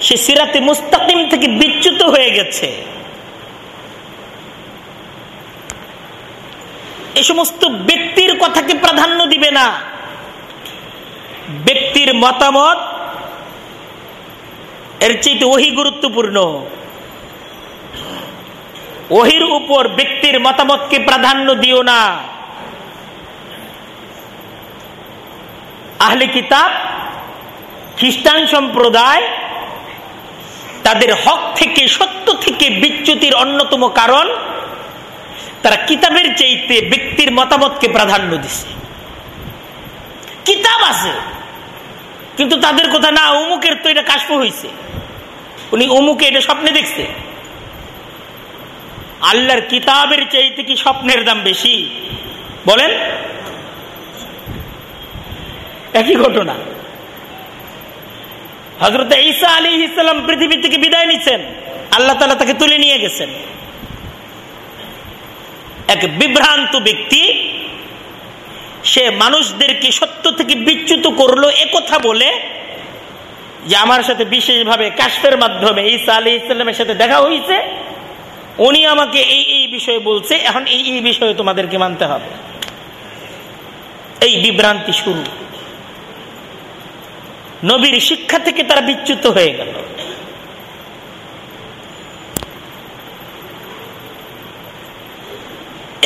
সে সিরাতে মুস্তাকিম থেকে বিচ্যুত হয়ে গেছে। এ সমস্ত ব্যক্তির কথাকে প্রাধান্য দিবে না। ব্যক্তির মতামত, এর চেয়ে ওহি গুরুত্বপূর্ণ। ওহির উপর ব্যক্তির মতামতকে প্রাধান্য দিও না। আহলে কিতাব, খ্রিস্টান সম্প্রদায় তাদের হক থেকে, সত্য থেকে বিচ্যুতির অন্যতম কারণ, তারা কিতাবের চাইতে ব্যক্তির মতামতকে প্রাধান্য দিছে। কিতাব আছে কিন্তু তাদের কথা না, অমুকের তো এটা কাশ্প হয়েছে উনি অমুকে এটা স্বপ্নে দেখছে। আল্লাহর কিতাবের চাইতে কি স্বপ্নের দাম বেশি? বলেন। একই ঘটনা। হজরত ঈসা আলী ইসলাম পৃথিবী থেকে বিদায় নিচ্ছেন। আল্লাহ তালা তাকে তুলে নিয়ে গেছেন। এক বিভ্রান্ত ব্যক্তি সে মানুষদেরকে সত্য থেকে বিচ্যুত করল কথা বলে যে আমার সাথে বিশেষভাবে কাশ্মের মাধ্যমে ঈসা আলী ইসলামের সাথে দেখা হয়েছে উনি আমাকে এই এই বিষয়ে বলছে, এখন এই এই বিষয়ে তোমাদেরকে মানতে হবে। এই বিভ্রান্তি শুরু। নবীর শিক্ষা থেকে তারা বিচ্যুত হয়ে গেল।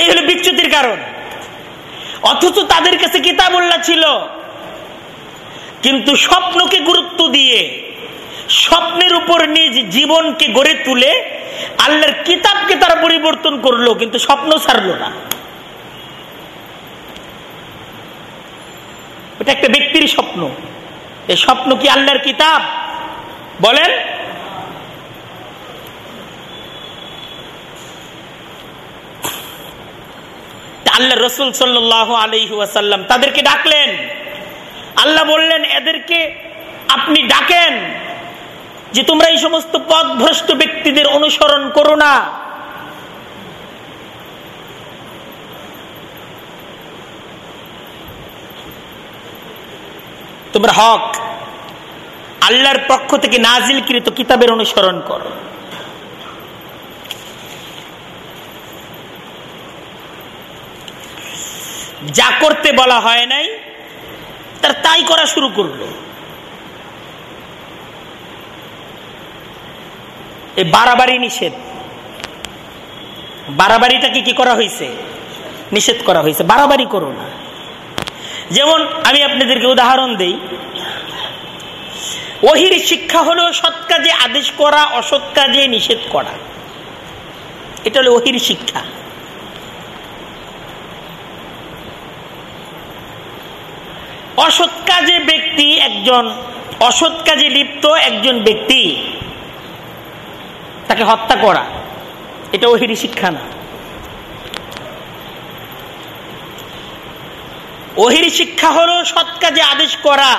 এই হলো বিচ্যুতির কারণ। অথচ তাদের কাছে কিতাবুল্লাহ ছিল। কিন্তু স্বপ্নকে গুরুত্ব দিয়ে, স্বপ্নের উপর নিজ জীবনকে গড়ে তুলে আল্লাহর কিতাবকে তারা পরিবর্তন করল, কিন্তু স্বপ্ন ছাড়লো না। এটা একটা ব্যক্তির স্বপ্ন। এই স্বপ্ন কি আল্লাহর কিতাব? বলেন আল্লাহ রসুল সাল্লাহ আলহি ওয়াসাল্লাম তাদেরকে ডাকলেন। আল্লাহ বললেন, এদেরকে আপনি ডাকেন যে তোমরা এই সমস্ত পথভ্রষ্ট ব্যক্তিদের অনুসরণ করো না। তোমরা হক, আল্লাহর পক্ষ থেকে নাজিলকৃত কিতাবের অনুসরণ করো। যা করতে বলা হয় নাই, তার তাই করা শুরু করল। এই বাড়াবাড়ি নিষেধ। বাড়াবাড়িটাকে কি করা হয়েছে? নিষেধ করা হয়েছে। বাড়াবাড়ি করো না। যেমন আমি আপনাদেরকে উদাহরণ দেই। ওহির শিক্ষা হলো সৎ কাজে আদেশ করা, অসৎ কাজে নিষেধ করা। এটা হলো ওহির শিক্ষা অসৎ কাজে ব্যক্তি একজন অসৎ কাজে লিপ্ত একজন ব্যক্তি তাকে হত্যা করা, এটা ওহিরি শিক্ষা না। ওহির শিক্ষা হলো সৎ কাজে আদেশ করা।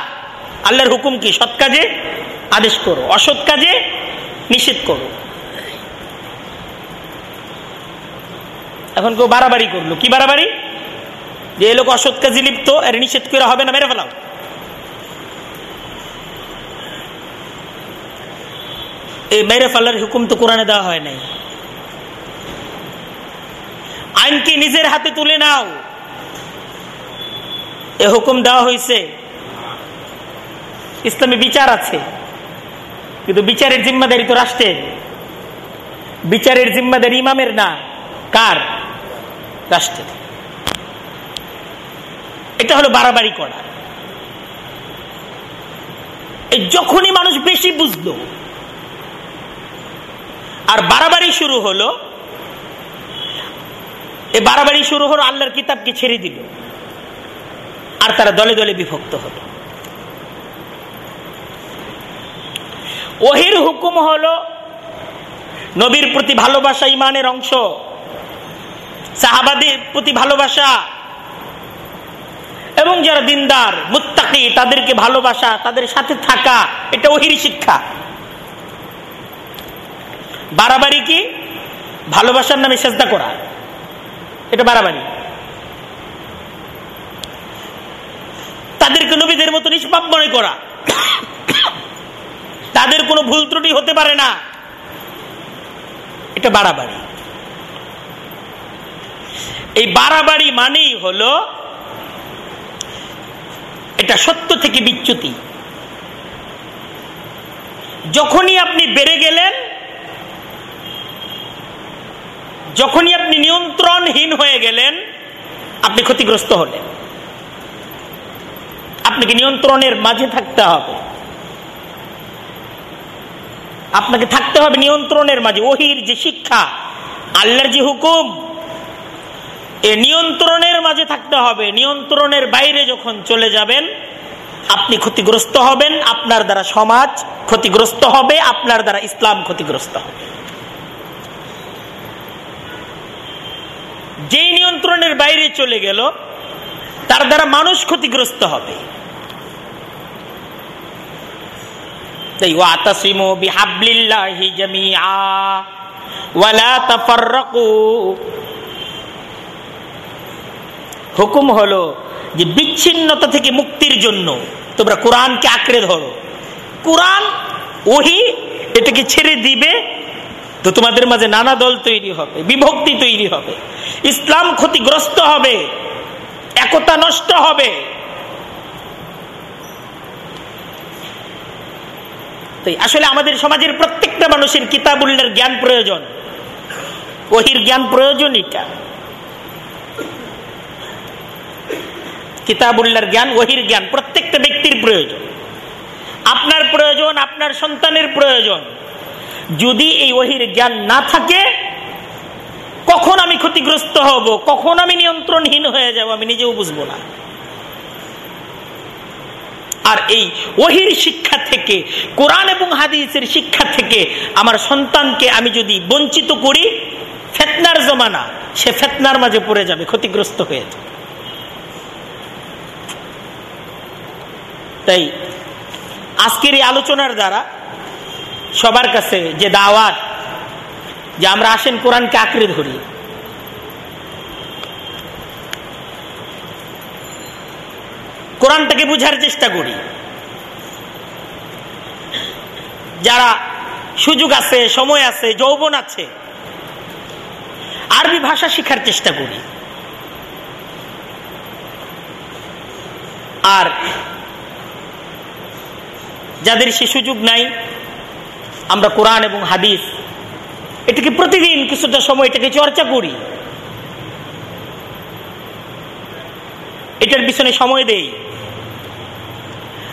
আল্লাহর হুকুম কি? সৎ কাজে আদেশ করো, অসৎ কাজে নিষেধ করো। এখন কেউ বাড়াবাড়ি করল, কি বাড়াবাড়ি? যে এ লোক অসৎ কাজে লিপ্ত, এর নিষেধ করে হবে না, মেরে ফেলাও। এই মেরে ফেলার হুকুম তো কোরআনে দেওয়া হয় নাই। আইনকে নিজের হাতে তুলে নাও। এ হুকুম দেওয়া হয়েছে ইসলামে বিচার আছে। কিন্তু বিচারের জিম্মাদারি তো রাষ্ট্রের। বিচারের জিম্মাদারি ইমামের না, কার? রাষ্ট্রের। এটা হলো বাড়াবাড়ি করা। যখনই মানুষ বেশি বুঝলো আর বাড়াবাড়ি শুরু হলো। এ বাড়াবাড়ি শুরু হলো, আল্লাহর কিতাবকে ছেড়ে দিল। আর তারা দলে দলে বিভক্ত হলো। ওহির হুকুম হলো, নবীর প্রতি ভালোবাসা ইমানের অংশ, সাহাবাদের প্রতি ভালোবাসা, এবং যারা দিনদার, মুত্তাকি, তাদেরকে ভালোবাসা, তাদের সাথে থাকা, এটা ওহির শিক্ষা। বাড়াবাড়ি কি? ভালোবাসার নামে চেষ্টা করা। এটা বাড়াবাড়ি। তাদেরকে নবীদের মতো নিষ্পাপ মনে করা। তাদের কোনো ভুল ত্রুটি হতে পারে না। এটা বাড়াবাড়ি। এই বাড়াবাড়ি মানেই হলো এটা সত্য থেকে বিচ্যুতি। যখনই আপনি বেড়ে গেলেন যখনই আপনি নিয়ন্ত্রণহীন হয়ে গেলেন, আপনি ক্ষতিগ্রস্ত হলেন। আপনাকে নিয়ন্ত্রণের মাঝে থাকতে হবে। আপনাকে থাকতে হবে নিয়ন্ত্রণের মাঝে। ওহির যে শিক্ষা, আল্লাহর যে হুকুম, এ নিয়ন্ত্রণের মাঝে থাকতে হবে। নিয়ন্ত্রণের বাইরে যখন চলে যাবেন, আপনি ক্ষতিগ্রস্ত হবেন, আপনার দ্বারা সমাজ ক্ষতিগ্রস্ত হবে, আপনার দ্বারা ইসলাম ক্ষতিগ্রস্ত হবে। যেই নিয়ন্ত্রণের বাইরে চলে গেল, তার দ্বারা মানুষ ক্ষতিগ্রস্ত হবে। হুকুম হলো যে বিচ্ছিন্নতা থেকে মুক্তির জন্য তোমরা কোরআনকে আঁকড়ে ধরো। কোরআন ওহি এটাকে ছেড়ে দিবে তো তোমাদের মাঝে নানা দল তৈরি হবে, বিভক্তি তৈরি হবে। ইসলাম ক্ষতিগ্রস্ত হবে, একতা নষ্ট হবে। তাই আসলে আমাদের সমাজের প্রত্যেকটা মানুষের কিতাবুল্লার জ্ঞান প্রয়োজন। ওহির জ্ঞান প্রয়োজন এটা। কিতাবুল্লার জ্ঞান ওহির জ্ঞান প্রত্যেকটা ব্যক্তির প্রয়োজন। আপনার প্রয়োজন, আপনার সন্তানের প্রয়োজন। যদি এই ওহির জ্ঞান না থাকে, কখন আমি ক্ষতিগ্রস্ত হব? কখন আমি নিয়ন্ত্রণহীন হয়ে যাব? আমি নিজেও বুঝব না। আর এই ওহির শিক্ষা থেকে, কোরআন এবং হাদিসের শিক্ষা থেকে আমার সন্তানকে আমি যদি বঞ্চিত করি, ফেতনার জমানা, সে ফেতনার মাঝে পড়ে যাবে, ক্ষতিগ্রস্ত হয়ে যাবে। তাই আজকের এই আলোচনার দ্বারা সবার কাছে যে দাওয়াত, যে আমরা আসেন কোরআনকে আঁকড়ে ধরি। কোরআনটাকে বুঝার চেষ্টা করি। যারা সুযোগ আছে, সময় আছে, যৌবন আছে, আরবি ভাষা শিখার চেষ্টা করি। আর যাদের সে সুযোগ নাই আমরা কোরআন এবং হাদিস, এটাকে প্রতিদিন কিছুটা সময় এটাকে চর্চা করি। এটার পিছনে সময় দেই।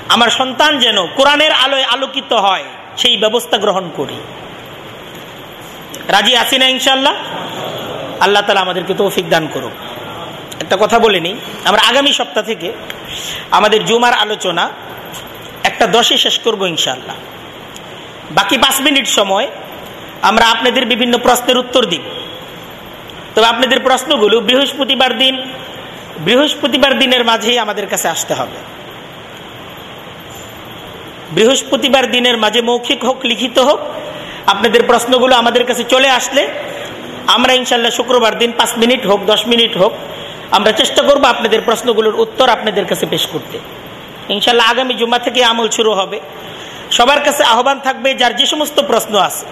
আমার সন্তান যেন কোরআনের আলোয় আলোকিত হয়, সেই ব্যবস্থা গ্রহণ করি। রাজি আছি না ইনশাল্লাহ আল্লাহ তালা আমাদেরকে তৌফিক দান করুক। একটা কথা বলে নিই, আমরা আগামী সপ্তাহ থেকে আমাদের জুমার আলোচনা একটা দশে শেষ করব ইনশাল্লাহ বাকি পাঁচ মিনিট সময় আমরা আপনাদের বিভিন্ন প্রশ্নের উত্তর দিব তবে আপনাদের প্রশ্নগুলো বৃহস্পতিবার দিন, বৃহস্পতিবার দিনের মাঝেই আমাদের কাছে আসতে হবে। বৃহস্পতিবার দিনের মাঝে মৌখিক হোক, লিখিত হোক, আপনাদের প্রশ্নগুলো আমাদের কাছে চলে আসলে আমরা ইনশাল্লাহ শুক্রবার দিন পাঁচ মিনিট হোক, দশ মিনিট হোক, আমরা চেষ্টা করব আপনাদের প্রশ্নগুলোর উত্তর আপনাদের কাছে পেশ করতে। ইনশাল্লাহ আগামী জুমা থেকে আমল শুরু হবে। সবার কাছে আহ্বান থাকবে যার যে সমস্ত প্রশ্ন আছে,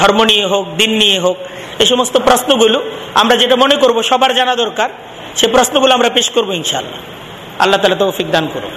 ধর্ম নিয়ে হোক, দিন নিয়ে হোক, এই সমস্ত প্রশ্নগুলো আমরা যেটা মনে করব সবার জানা দরকার, সে প্রশ্নগুলো আমরা পেশ করব ইনশাল্লাহ আল্লাহ তালা তৌফিক দান করুন